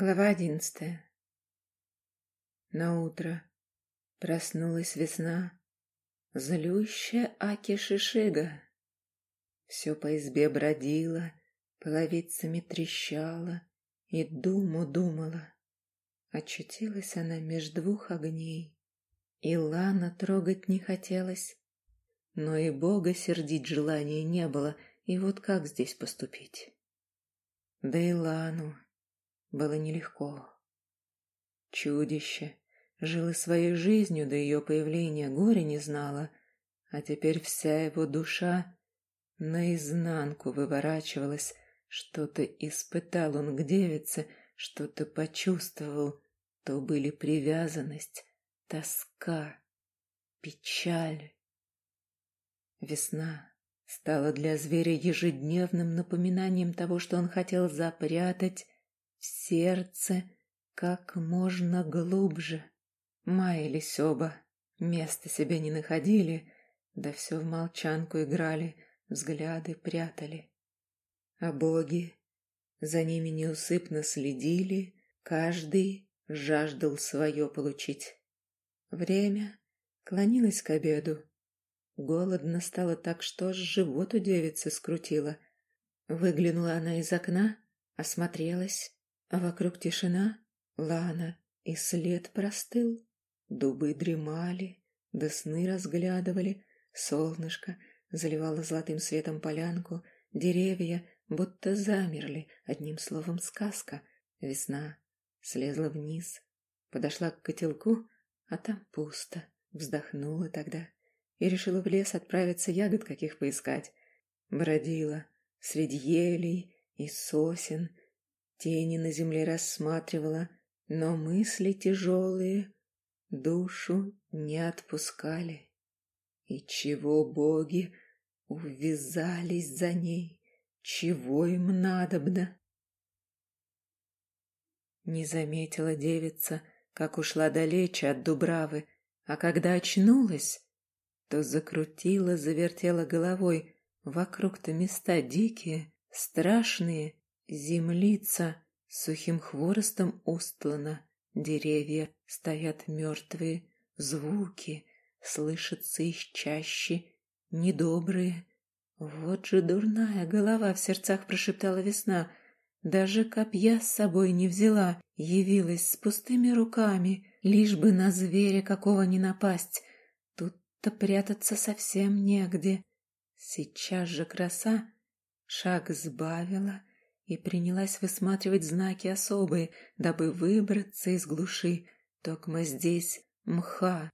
Глава одиннадцатая. На утро проснулась весна, злющая Аки Шишига. Все по избе бродила, половицами трещала и думу думала. Очутилась она меж двух огней, и Лана трогать не хотелось, но и Бога сердить желания не было, и вот как здесь поступить? Да и Лану было нелегко. Чудище жило своей жизнью до ее появления, горе не знала, а теперь вся его душа наизнанку выворачивалась, что-то испытал он к девице, что-то почувствовал, то были привязанность, тоска, печаль. Весна стала для зверя ежедневным напоминанием того, что он хотел запрятать в сердце как можно глубже. Маялись оба, места себе не находили, да все в молчанку играли, взгляды прятали. А боги за ними неусыпно следили, каждый жаждал свое получить. Время клонилось к обеду. Голодно стало так, что аж живот у девицы скрутило. Выглянула она из окна, осмотрелась. А вокруг тишина, лана, и след простыл. Дубы дремали, да сны разглядывали, солнышко заливало золотым светом полянку, деревья будто замерли, одним словом сказка. Весна слезла вниз, подошла к котелку, а там пусто, вздохнула тогда и решила в лес отправиться ягод каких поискать. Бродила среди елей и сосен, Тени на земле рассматривала, но мысли тяжелые душу не отпускали. И чего боги увязались за ней, чего им надобно? Не заметила девица, как ушла далече от Дубравы, а когда очнулась, то закрутила, завертела головой. Вокруг-то места дикие, страшные, Землица сухим хворостом устлана, деревья стоят мертвые, звуки слышатся из чаще, недобрые. Вот же дурная голова в сердцах прошептала весна. Даже копья с собой не взяла, явилась с пустыми руками, лишь бы на зверя какого не напасть. Тут-то прятаться совсем негде. Сейчас же краса шаг сбавила, и принялась высматривать знаки особые, дабы выбраться из глуши. Токма здесь мха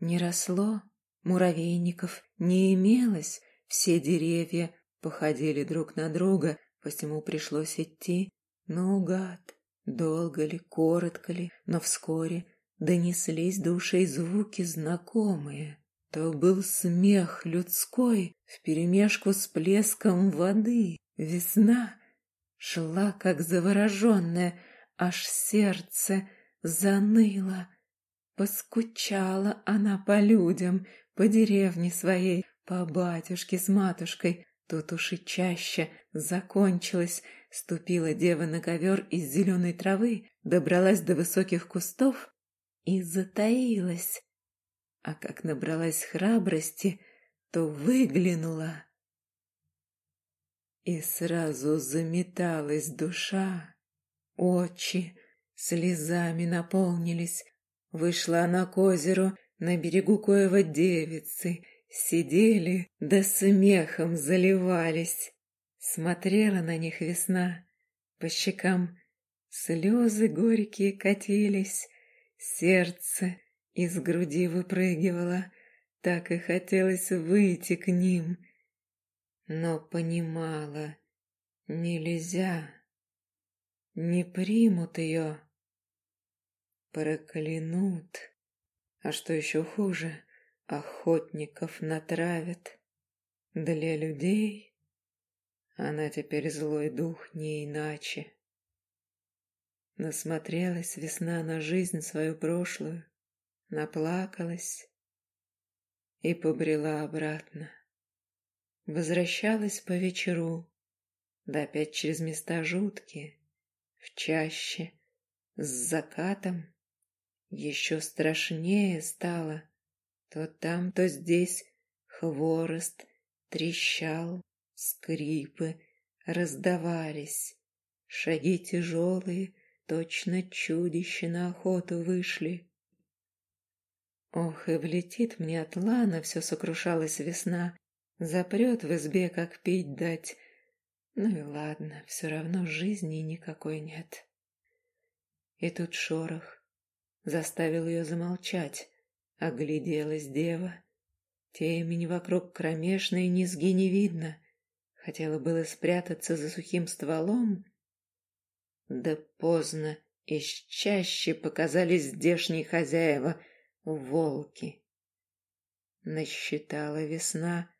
не росло, муравейников не имелось, все деревья походили друг на друга, посему пришлось идти наугад. Долго ли, коротко ли, но вскоре донеслись до ушей звуки знакомые. То был смех людской вперемешку с плеском воды. Весна Шла, как завороженная, аж сердце заныло. Поскучала она по людям, по деревне своей, по батюшке с матушкой. Тут уж и чаще закончилось. Ступила дева на ковер из зеленой травы, добралась до высоких кустов и затаилась. А как набралась храбрости, то выглянула. И сразу заметалась душа, очи слезами наполнились. Вышла она к озеру, на берегу коего девицы. Сидели, да смехом заливались. Смотрела на них весна, по щекам слезы горькие катились, сердце из груди выпрыгивало, так и хотелось выйти к ним — но понимала, нельзя, не примут ее, проклянут, а что еще хуже, охотников натравят. Для людей она теперь злой дух не иначе. Насмотрелась весна на жизнь свою прошлую, наплакалась и побрела обратно. Возвращалась по вечеру, да опять через места жуткие, в чаще, с закатом. Еще страшнее стало. То там, то здесь хворост трещал, скрипы раздавались. Шаги тяжелые, точно чудище на охоту вышли. Ох, и влетит мне от лана, все сокрушалась весна. Запрет в избе, как пить дать. Ну и ладно, все равно жизни никакой нет. И тут шорох заставил ее замолчать. Огляделась дева. Темень вокруг кромешной низги не видно. Хотела было спрятаться за сухим стволом. Да поздно, из чаще показались здешние хозяева, волки. Насчитала весна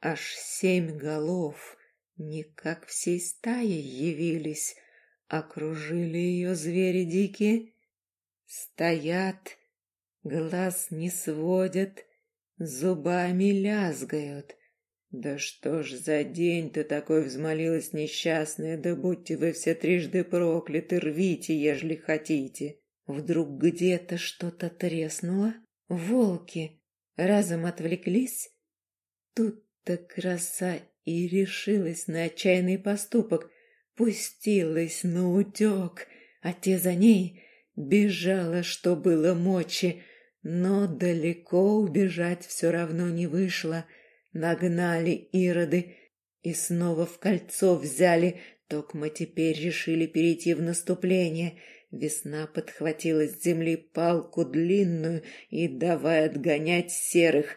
аж семь голов, не как всей стаей явились, окружили ее звери дикие, стоят, глаз не сводят, зубами лязгают. Да что ж за день-то такой взмолилась несчастная, да будьте вы все трижды прокляты, рвите, ежели хотите. Вдруг где-то что-то треснуло, волки разом отвлеклись. Тут-то краса и решилась на отчаянный поступок, пустилась на утек, а те за ней бежала, что было мочи, но далеко убежать все равно не вышло. Нагнали ироды и снова в кольцо взяли, токмо теперь решили перейти в наступление. Весна подхватила с земли палку длинную и давай отгонять серых.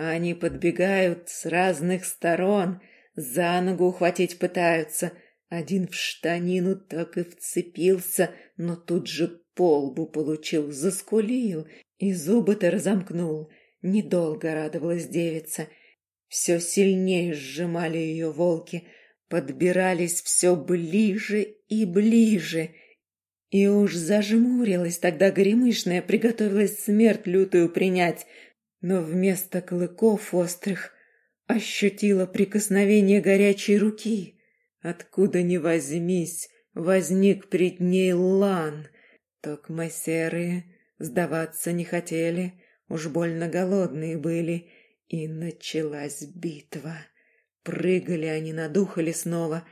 Они подбегают с разных сторон, за ногу ухватить пытаются. Один в штанину так и вцепился, но тут же полбу получил, заскулил и зубы-то разомкнул. Недолго радовалась девица. Все сильнее сжимали ее волки, подбирались все ближе и ближе. И уж зажмурилась тогда горемышная, приготовилась смерть лютую принять, но вместо клыков острых ощутила прикосновение горячей руки. Откуда ни возьмись, возник пред ней лан. Токма серые сдаваться не хотели, уж больно голодные были, и началась битва. Прыгали они над ухо снова,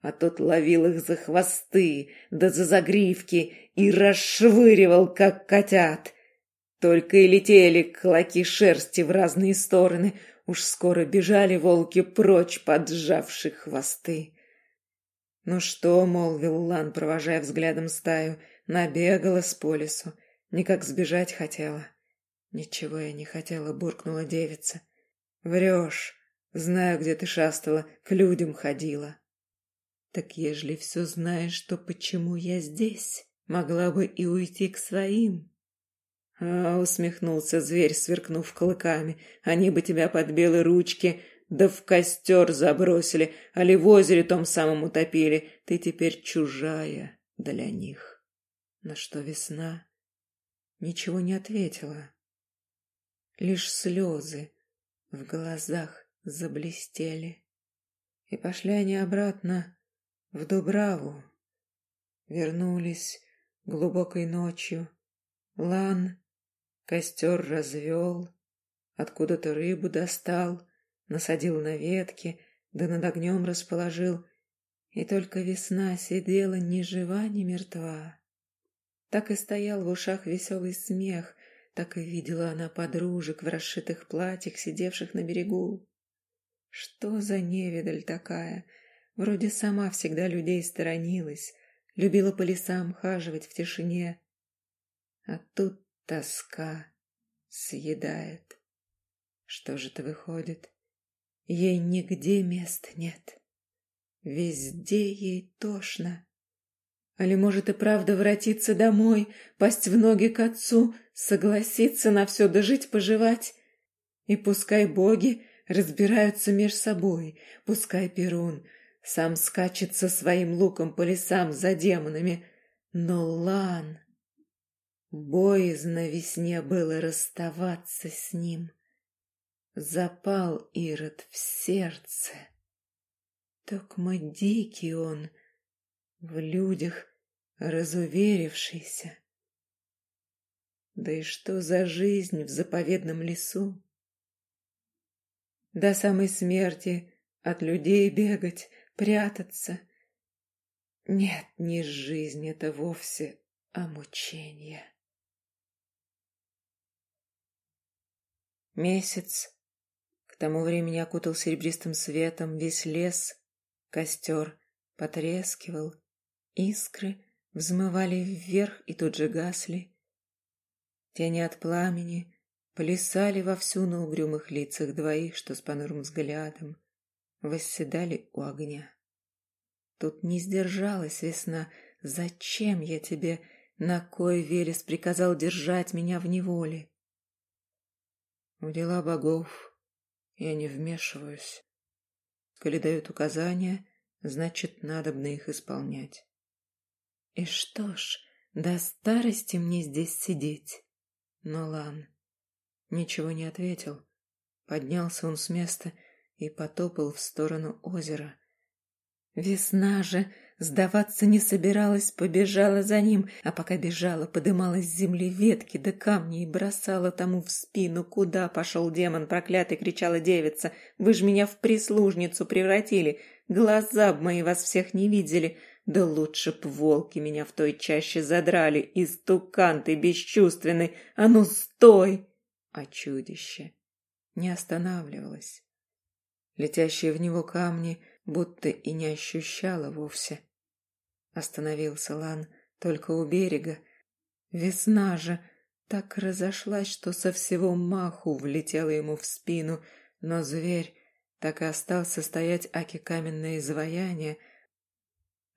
а тот ловил их за хвосты, да за загривки и расшвыривал, как котят. Только и летели клоки шерсти в разные стороны, уж скоро бежали волки прочь, поджавших хвосты. «Ну что?» — молвил Лан, провожая взглядом стаю, набегалась по лесу, никак сбежать хотела. «Ничего я не хотела», — буркнула девица. «Врешь. Знаю, где ты шастала, к людям ходила». «Так ежели все знаешь, то почему я здесь? Могла бы и уйти к своим». «А», — усмехнулся зверь, сверкнув клыками, — «они бы тебя под белые ручки, да в костер забросили, али в озере том самом утопили. Ты теперь чужая для них». На что весна ничего не ответила. Лишь слезы в глазах заблестели. И пошли они обратно в Дубраву. Вернулись глубокой ночью. Лан костер развел, откуда-то рыбу достал, насадил на ветки, да над огнем расположил. И только весна сидела ни жива, ни мертва. Так и стоял в ушах веселый смех, так и видела она подружек в расшитых платьях, сидевших на берегу. Что за невидаль такая? Вроде сама всегда людей сторонилась, любила по лесам хаживать в тишине. А тут тоска съедает. Что же это выходит? Ей нигде места нет. Везде ей тошно. Али может и правда воротиться домой, пасть в ноги к отцу, согласиться на все дожить-поживать? И пускай боги разбираются меж собой, пускай Перун сам скачет со своим луком по лесам за демонами, но Лан... Боязно весне было расставаться с ним. Запал Ирод в сердце. Токмо дикий он, в людях разуверившийся. Да и что за жизнь в заповедном лесу? До самой смерти от людей бегать, прятаться. Нет, не жизнь это вовсе, а мучение. Месяц к тому времени окутал серебристым светом весь лес, костер потрескивал, искры взмывали вверх и тут же гасли. Тени от пламени плясали вовсю на угрюмых лицах двоих, что с понурым взглядом восседали у огня. Тут не сдержалась весна. Зачем я тебе, на кой Велес приказал держать меня в неволе? В дела богов я не вмешиваюсь. Коли дают указания, значит, надобно их исполнять. И что ж, до старости мне здесь сидеть. Но Лан ничего не ответил. Поднялся он с места и потопал в сторону озера. Весна же сдаваться не собиралась, побежала за ним, а пока бежала, подымалась с земли ветки да камни и бросала тому в спину. «Куда пошел демон проклятый?» — кричала девица. «Вы ж меня в прислужницу превратили! Глаза б мои вас всех не видели!» Да лучше б волки меня в той чаще задрали, истукан ты бесчувственный, а ну стой! А чудище не останавливалось. Летящие в него камни будто и не ощущало вовсе. Остановился Лан только у берега. Весна же так разошлась, что со всего маху влетела ему в спину, но зверь так и остался стоять аки каменное изваяние,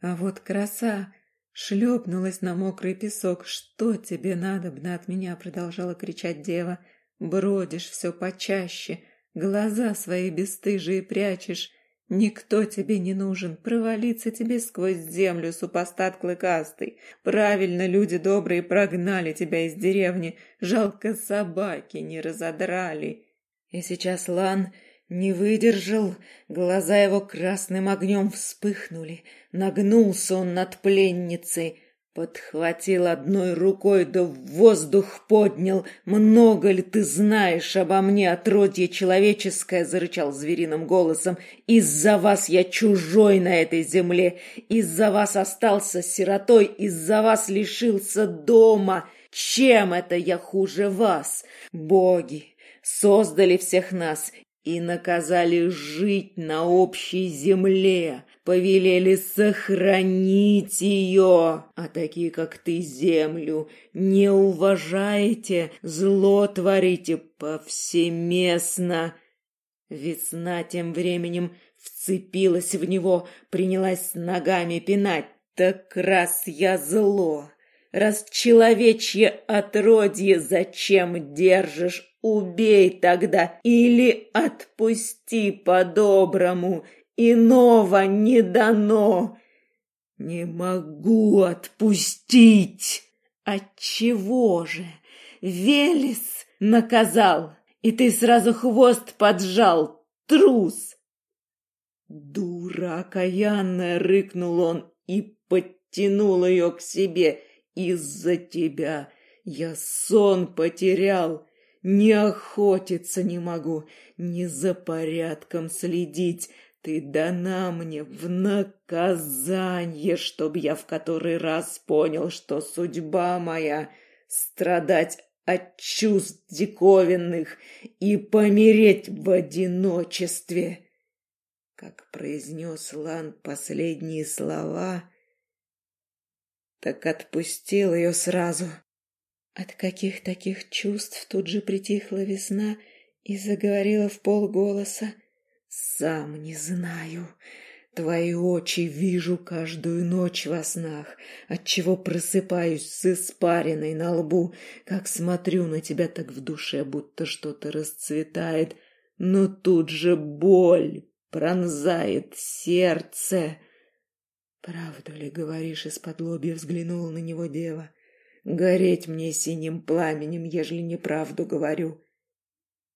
а вот краса шлепнулась на мокрый песок. «Что тебе надобно от меня?» — продолжала кричать дева. «Бродишь все почаще, глаза свои бесстыжие прячешь. Никто тебе не нужен, провалиться тебе сквозь землю, супостат клыкастый. Правильно люди добрые прогнали тебя из деревни, жалко собаки не разодрали». И сейчас Лан не выдержал, глаза его красным огнем вспыхнули. Нагнулся он над пленницей, подхватил одной рукой, да в воздух поднял. «Много ли ты знаешь обо мне, отродье человеческое?» — зарычал звериным голосом. «Из-за вас я чужой на этой земле, из-за вас остался сиротой, из-за вас лишился дома. Чем это я хуже вас? Боги!» создали всех нас и наказали жить на общей земле, повелели сохранить ее, а такие, как ты, землю, не уважаете, зло творите повсеместно. Весна тем временем вцепилась в него, принялась ногами пинать. Так раз я зло, раз человечье отродье зачем держишь Убей тогда или отпусти по-доброму, иного не дано. Не могу отпустить. Отчего же? Велес наказал, и ты сразу хвост поджал, трус. Дура окаянная, рыкнул он и подтянул ее к себе. Из-за тебя я сон потерял. Не охотиться не могу, не за порядком следить. Ты дана мне в наказание, чтоб я в который раз понял, что судьба моя — страдать от чувств диковинных и помереть в одиночестве. Как произнес Лан последние слова, так отпустил ее сразу — от каких таких чувств тут же притихла весна и заговорила в полголоса. «Сам не знаю. Твои очи вижу каждую ночь во снах, отчего просыпаюсь с испариной на лбу. Как смотрю на тебя, так в душе будто что-то расцветает, но тут же боль пронзает сердце». «Правду ли говоришь?» — из-под лобья взглянула на него дева. — Гореть мне синим пламенем, ежели неправду говорю.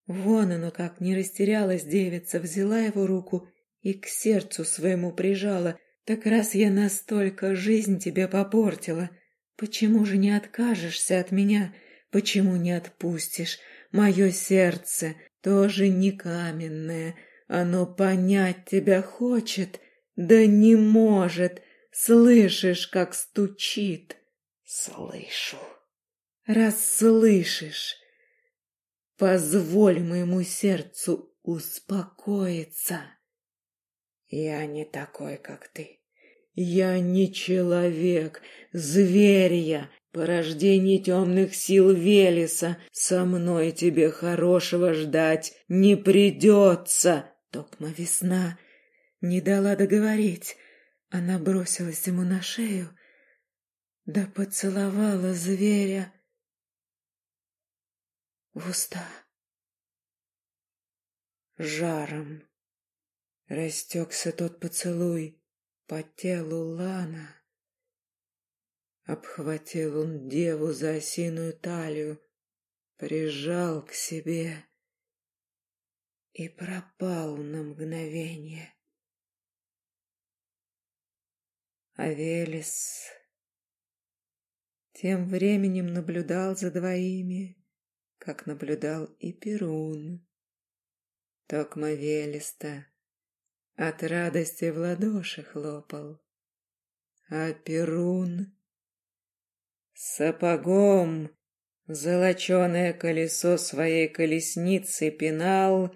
Вон оно как не растерялась девица, взяла его руку и к сердцу своему прижала. Так раз я настолько жизнь тебе попортила, почему же не откажешься от меня? Почему не отпустишь? Мое сердце тоже не каменное, оно понять тебя хочет, да не может. Слышишь, как стучит? Слышу. Раз слышишь, позволь моему сердцу успокоиться. Я не такой, как ты. Я не человек, зверь я, порождение темных сил Велеса. Со мной тебе хорошего ждать не придется. Токма весна не дала договорить. Она бросилась ему на шею, да поцеловала зверя в уста. Жаром растекся тот поцелуй по телу Лана. Обхватил он деву за осиную талию, прижал к себе и пропал на мгновение. А Велес тем временем наблюдал за двоими, как наблюдал и Перун. Токма Велеста от радости в ладоши хлопал, а Перун сапогом золоченое колесо своей колесницы пинал,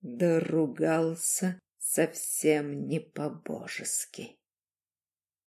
да ругался совсем не по-божески.